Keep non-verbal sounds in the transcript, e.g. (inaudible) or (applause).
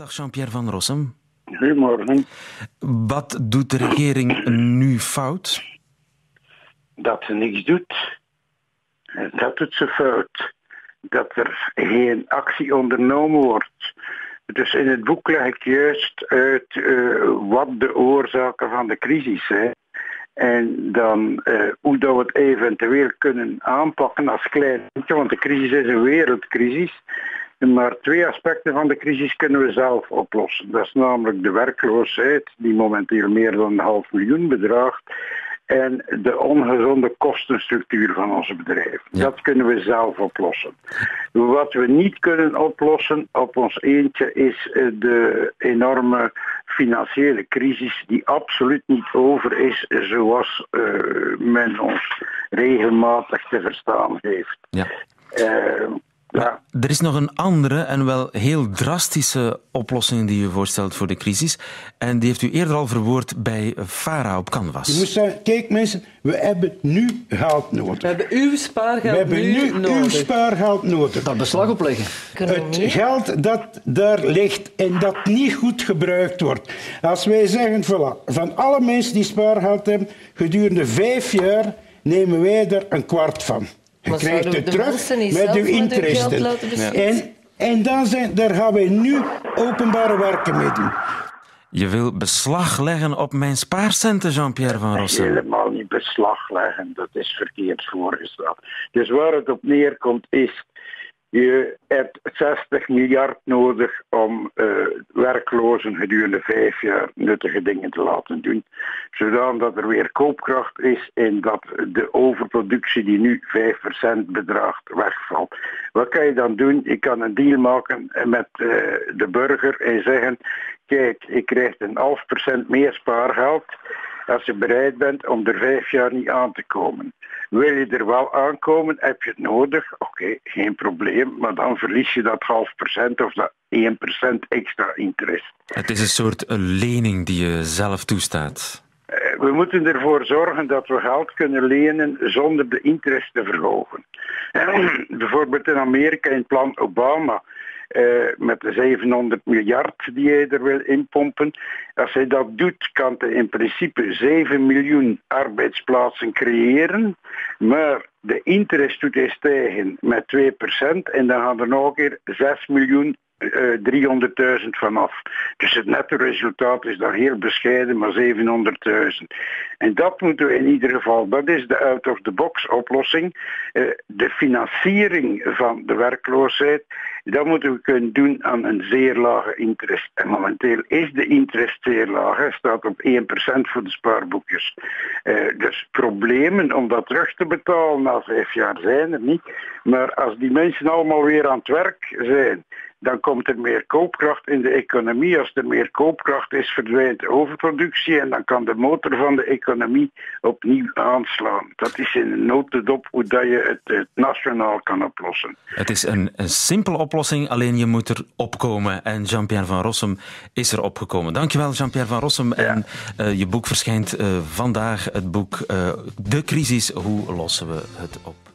Dag Jean-Pierre van Rossum. Goedemorgen. Wat doet de regering nu fout? Dat ze niks doet. Dat doet ze fout. Dat er geen actie ondernomen wordt. Dus in het boek leg ik juist uit uh, wat de oorzaken van de crisis zijn. En dan uh, hoe dat we het eventueel kunnen aanpakken als klein want de crisis is een wereldcrisis. Maar twee aspecten van de crisis kunnen we zelf oplossen. Dat is namelijk de werkloosheid, die momenteel meer dan een half miljoen bedraagt. En de ongezonde kostenstructuur van onze bedrijven. Dat kunnen we zelf oplossen. Wat we niet kunnen oplossen op ons eentje is eh, de enorme financiële crisis die absoluut niet over is zoals uh, men ons regelmatig te verstaan heeft. Ja. Uh, ja. Er is nog een andere en wel heel drastische oplossing die u voorstelt voor de crisis. En die heeft u eerder al verwoord bij Fara op Canvas. Je moet zeggen, kijk mensen, we hebben nu geld nodig. We hebben uw spaargeld We hebben nu, nodig. uw spaargeld nodig. Dat beslag opleggen. Het geld dat daar ligt en dat niet goed gebruikt wordt. Als wij zeggen, voilà, van alle mensen die spaargeld hebben, gedurende vijf jaar nemen wij er een kwart van. Je krijgt het terug met uw interesten. En, en dan zijn, daar gaan wij nu openbare werken mee doen. Je wil beslag leggen op mijn spaarcenten, Jean-Pierre van Rossum. Helemaal niet beslag leggen, dat is verkeerd voorgesteld. Dus waar het op neerkomt is je hebt 60 miljard nodig om uh, werklozen gedurende vijf jaar nuttige dingen te laten doen. Zodat er weer koopkracht is en dat de overproductie die nu 5% bedraagt wegvalt. Wat kan je dan doen? Je kan een deal maken met uh, de burger en zeggen, kijk, ik krijg een half procent meer spaargeld als je bereid bent om er vijf jaar niet aan te komen. Wil je er wel aankomen, heb je het nodig, oké, geen probleem, maar dan verlies je dat half procent of dat 1 procent extra interest. Het is een soort lening die je zelf toestaat. Eh, we moeten ervoor zorgen dat we geld kunnen lenen zonder de interest te verhogen. (clears throat) Bijvoorbeeld in Amerika in het plan Obama met de 700 miljard die hij er wil inpompen. Als hij dat doet, kan hij in principe 7 miljoen arbeidsplaatsen creëren. Maar de interest doet hij stijgen met 2% en dan gaan er nog een keer 6 miljoen 300.000 vanaf. Dus het netto resultaat is daar heel bescheiden, maar 700.000. En dat moeten we in ieder geval, dat is de out-of-the-box oplossing. Uh, de financiering van de werkloosheid, dat moeten we kunnen doen aan een zeer lage interest. En momenteel is de interest zeer laag, hij staat op 1% voor de spaarboekjes. Uh, dus problemen om dat terug te betalen na vijf jaar zijn er niet. Maar als die mensen allemaal weer aan het werk zijn, dan komt er meer koopkracht in de economie. Als er meer koopkracht is, verdwijnt de overproductie en dan kan de motor van de economie opnieuw aanslaan. Dat is in een notendop hoe dat je het, het, nationaal kan oplossen. Het is een, een simpele oplossing, alleen je moet er opkomen. En Jean-Pierre van Rossum is er opgekomen. Dankjewel, Jean-Pierre van Rossum. En uh, je boek verschijnt uh, vandaag, het boek uh, De Crisis, hoe lossen we het op?